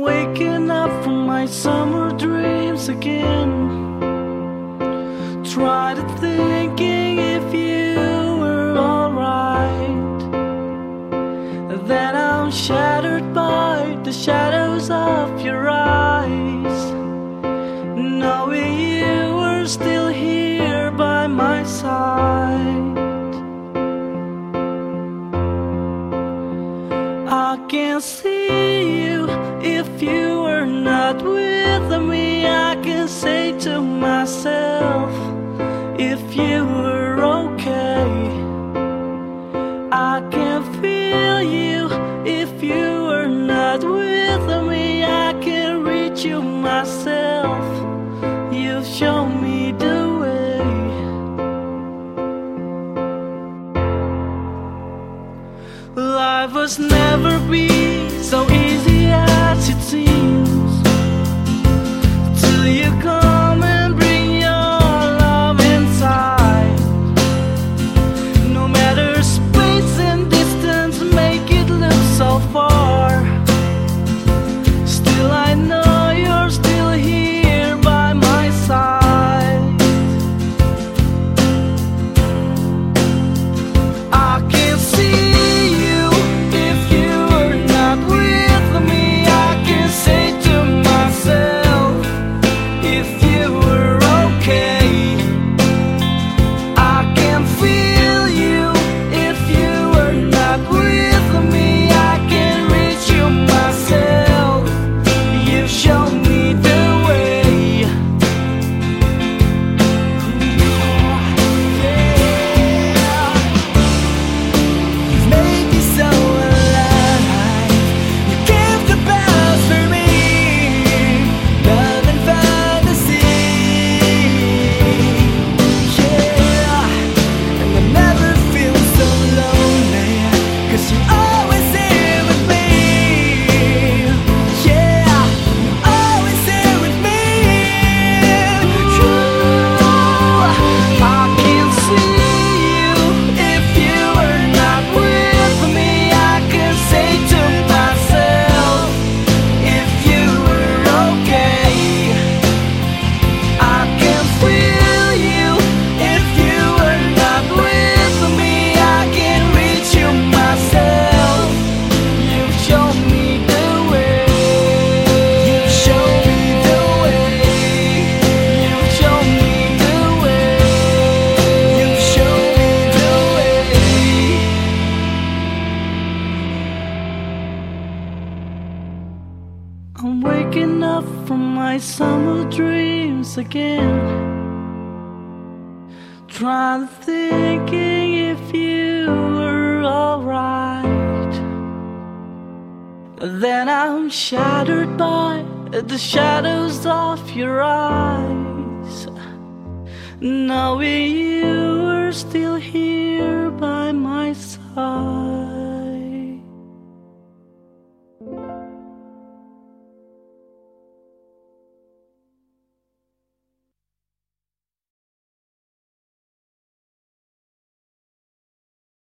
Waking up from my summer dreams again. Try to thinking if you were alright. Then I'm shattered by the shadows of your eyes. Knowing you were still. can't see you if you were not with me. I can say to myself. I was never be so easy. Yes, you. waking up from my summer dreams again. Trying to thinking if you were alright. Then I'm shattered by the shadows of your eyes. Knowing you were still here by my side.